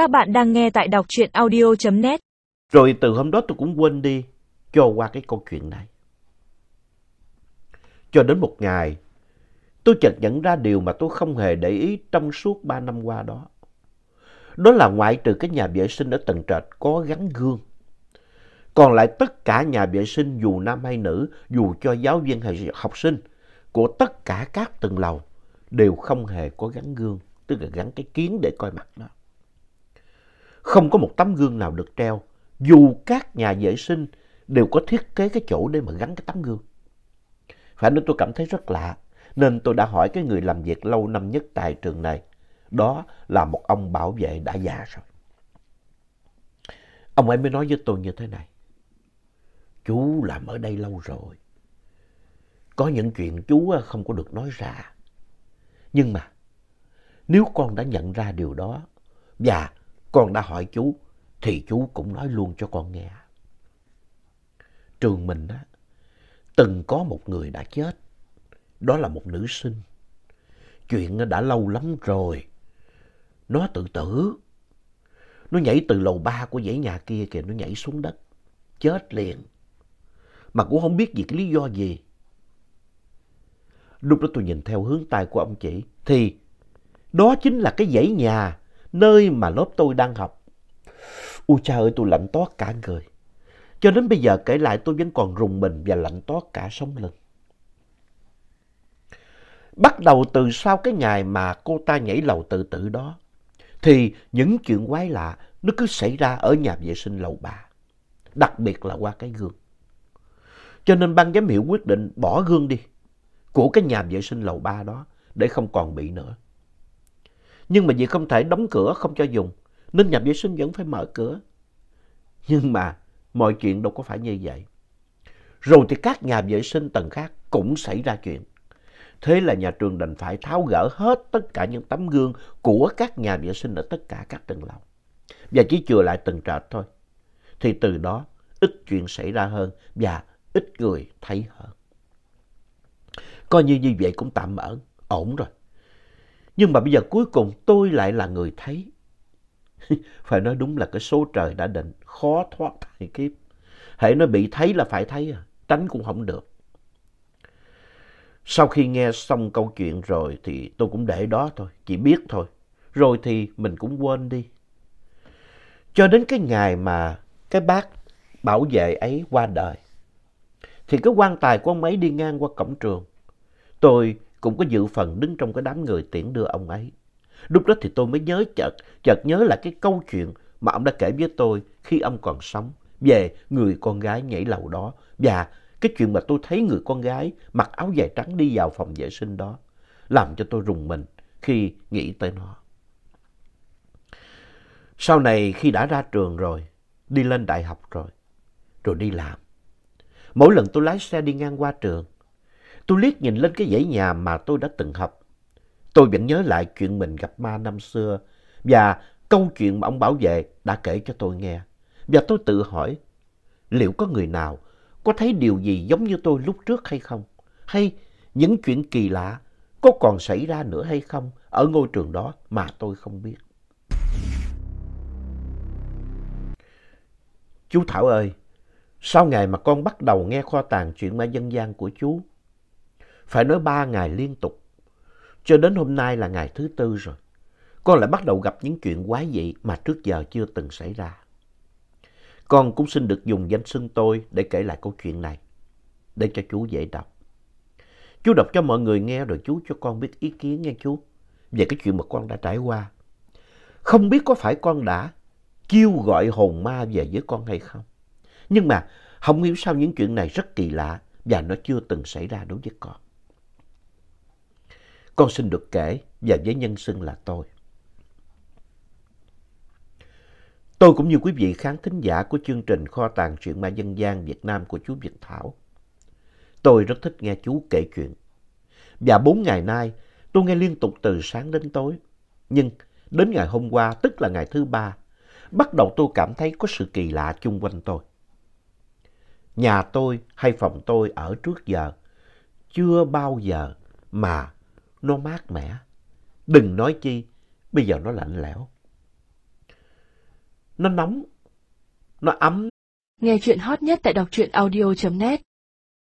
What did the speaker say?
Các bạn đang nghe tại đọc truyện audio.net. Rồi từ hôm đó tôi cũng quên đi cho qua cái câu chuyện này. Cho đến một ngày, tôi chợt nhận ra điều mà tôi không hề để ý trong suốt ba năm qua đó. Đó là ngoại trừ cái nhà vệ sinh ở tầng trệt có gắn gương. Còn lại tất cả nhà vệ sinh dù nam hay nữ, dù cho giáo viên hay học sinh của tất cả các tầng lầu đều không hề có gắn gương, tức là gắn cái kiến để coi mặt đó. Không có một tấm gương nào được treo, dù các nhà vệ sinh đều có thiết kế cái chỗ để mà gắn cái tấm gương. Phải nên tôi cảm thấy rất lạ, nên tôi đã hỏi cái người làm việc lâu năm nhất tại trường này. Đó là một ông bảo vệ đã già rồi. Ông ấy mới nói với tôi như thế này. Chú làm ở đây lâu rồi. Có những chuyện chú à, không có được nói ra. Nhưng mà nếu con đã nhận ra điều đó và con đã hỏi chú thì chú cũng nói luôn cho con nghe. Trường mình á, từng có một người đã chết. Đó là một nữ sinh. Chuyện đã lâu lắm rồi. Nó tự tử. Nó nhảy từ lầu ba của dãy nhà kia kìa, nó nhảy xuống đất. Chết liền. Mà cũng không biết vì cái lý do gì. Lúc đó tôi nhìn theo hướng tay của ông chị. Thì đó chính là cái dãy nhà nơi mà lớp tôi đang học. u cha ơi tôi lạnh toát cả người. Cho đến bây giờ kể lại tôi vẫn còn rùng mình và lạnh toát cả sống lưng. Bắt đầu từ sau cái ngày mà cô ta nhảy lầu tự tử đó, thì những chuyện quái lạ nó cứ xảy ra ở nhà vệ sinh lầu ba, đặc biệt là qua cái gương. Cho nên ban giám hiệu quyết định bỏ gương đi của cái nhà vệ sinh lầu ba đó để không còn bị nữa. Nhưng mà vì không thể đóng cửa không cho dùng, nên nhà vệ sinh vẫn phải mở cửa. Nhưng mà mọi chuyện đâu có phải như vậy. Rồi thì các nhà vệ sinh tầng khác cũng xảy ra chuyện. Thế là nhà trường đành phải tháo gỡ hết tất cả những tấm gương của các nhà vệ sinh ở tất cả các tầng lầu. Và chỉ chừa lại tầng trệt thôi. Thì từ đó ít chuyện xảy ra hơn và ít người thấy hơn. Coi như như vậy cũng tạm ổn, ổn rồi. Nhưng mà bây giờ cuối cùng tôi lại là người thấy. phải nói đúng là cái số trời đã định, khó thoát thai kiếp. Hãy nói bị thấy là phải thấy, à, tránh cũng không được. Sau khi nghe xong câu chuyện rồi thì tôi cũng để đó thôi, chỉ biết thôi. Rồi thì mình cũng quên đi. Cho đến cái ngày mà cái bác bảo vệ ấy qua đời. Thì cái quan tài của ông ấy đi ngang qua cổng trường. Tôi cũng có dự phần đứng trong cái đám người tiễn đưa ông ấy. Lúc đó thì tôi mới nhớ chợt, chợt nhớ lại cái câu chuyện mà ông đã kể với tôi khi ông còn sống về người con gái nhảy lầu đó và cái chuyện mà tôi thấy người con gái mặc áo dài trắng đi vào phòng vệ sinh đó làm cho tôi rùng mình khi nghĩ tới nó. Sau này khi đã ra trường rồi, đi lên đại học rồi, rồi đi làm. Mỗi lần tôi lái xe đi ngang qua trường, tôi liếc nhìn lên cái dãy nhà mà tôi đã từng học. Tôi vẫn nhớ lại chuyện mình gặp ma năm xưa và câu chuyện mà ông bảo vệ đã kể cho tôi nghe. Và tôi tự hỏi, liệu có người nào có thấy điều gì giống như tôi lúc trước hay không? Hay những chuyện kỳ lạ có còn xảy ra nữa hay không ở ngôi trường đó mà tôi không biết? Chú Thảo ơi, sau ngày mà con bắt đầu nghe kho tàng chuyện ma dân gian của chú, phải nói ba ngày liên tục, cho đến hôm nay là ngày thứ tư rồi, con lại bắt đầu gặp những chuyện quái dị mà trước giờ chưa từng xảy ra. Con cũng xin được dùng danh xưng tôi để kể lại câu chuyện này, để cho chú dễ đọc. Chú đọc cho mọi người nghe rồi chú cho con biết ý kiến nghe chú, về cái chuyện mà con đã trải qua. Không biết có phải con đã kêu gọi hồn ma về với con hay không. Nhưng mà không hiểu sao những chuyện này rất kỳ lạ và nó chưa từng xảy ra đối với con. Con xin được kể và với nhân xưng là tôi. Tôi cũng như quý vị khán thính giả của chương trình Kho tàng truyện ma dân gian Việt Nam của chú Việt Thảo. Tôi rất thích nghe chú kể chuyện. Và bốn ngày nay, tôi nghe liên tục từ sáng đến tối. Nhưng đến ngày hôm qua, tức là ngày thứ ba, bắt đầu tôi cảm thấy có sự kỳ lạ chung quanh tôi. Nhà tôi hay phòng tôi ở trước giờ chưa bao giờ mà nó mát mẻ. Đừng nói chi, bây giờ nó lạnh lẽo. nó nóng, nó ấm. Nghe chuyện hot nhất tại đọc truyện audio.net